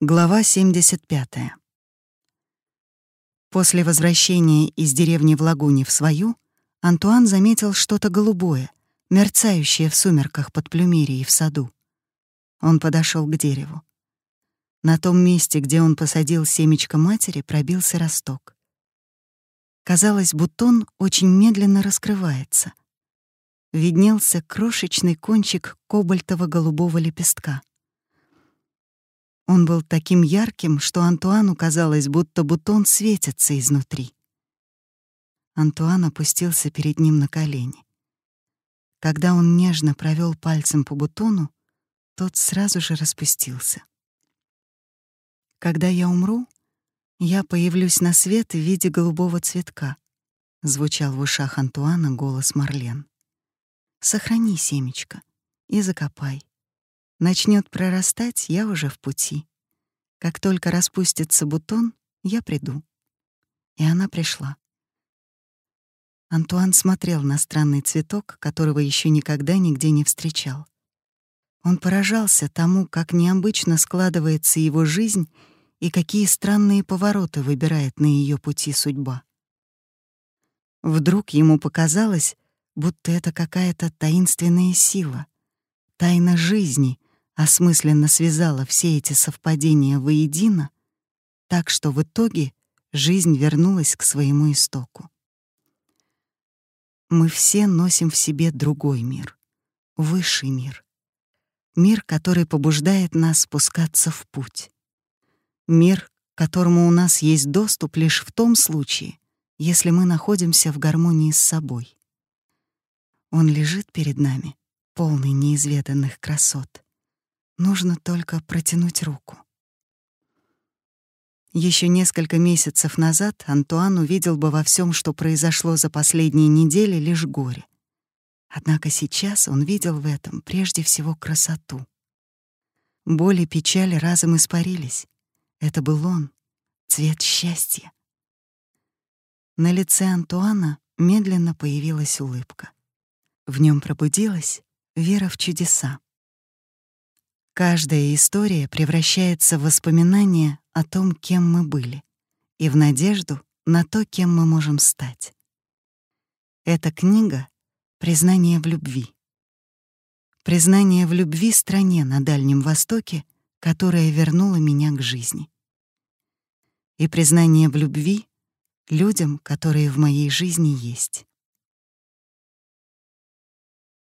Глава 75. После возвращения из деревни в Лагуне в свою, Антуан заметил что-то голубое, мерцающее в сумерках под плюмерией в саду. Он подошел к дереву. На том месте, где он посадил семечко матери, пробился росток. Казалось, бутон очень медленно раскрывается. Виднелся крошечный кончик кобальтово-голубого лепестка. Он был таким ярким, что Антуану казалось, будто бутон светится изнутри. Антуан опустился перед ним на колени. Когда он нежно провел пальцем по бутону, тот сразу же распустился. «Когда я умру, я появлюсь на свет в виде голубого цветка», — звучал в ушах Антуана голос Марлен. «Сохрани семечко и закопай. Начнет прорастать, я уже в пути. Как только распустится бутон, я приду. И она пришла. Антуан смотрел на странный цветок, которого еще никогда нигде не встречал. Он поражался тому, как необычно складывается его жизнь и какие странные повороты выбирает на ее пути судьба. Вдруг ему показалось, будто это какая-то таинственная сила, тайна жизни, осмысленно связала все эти совпадения воедино, так что в итоге жизнь вернулась к своему истоку. Мы все носим в себе другой мир, высший мир, мир, который побуждает нас спускаться в путь, мир, к которому у нас есть доступ лишь в том случае, если мы находимся в гармонии с собой. Он лежит перед нами, полный неизведанных красот — Нужно только протянуть руку. Еще несколько месяцев назад Антуан увидел бы во всем, что произошло за последние недели, лишь горе. Однако сейчас он видел в этом прежде всего красоту. Боль и печаль разом испарились. Это был он, цвет счастья. На лице Антуана медленно появилась улыбка. В нем пробудилась вера в чудеса. Каждая история превращается в воспоминание о том, кем мы были, и в надежду на то, кем мы можем стать. Эта книга — признание в любви. Признание в любви стране на Дальнем Востоке, которая вернула меня к жизни. И признание в любви людям, которые в моей жизни есть.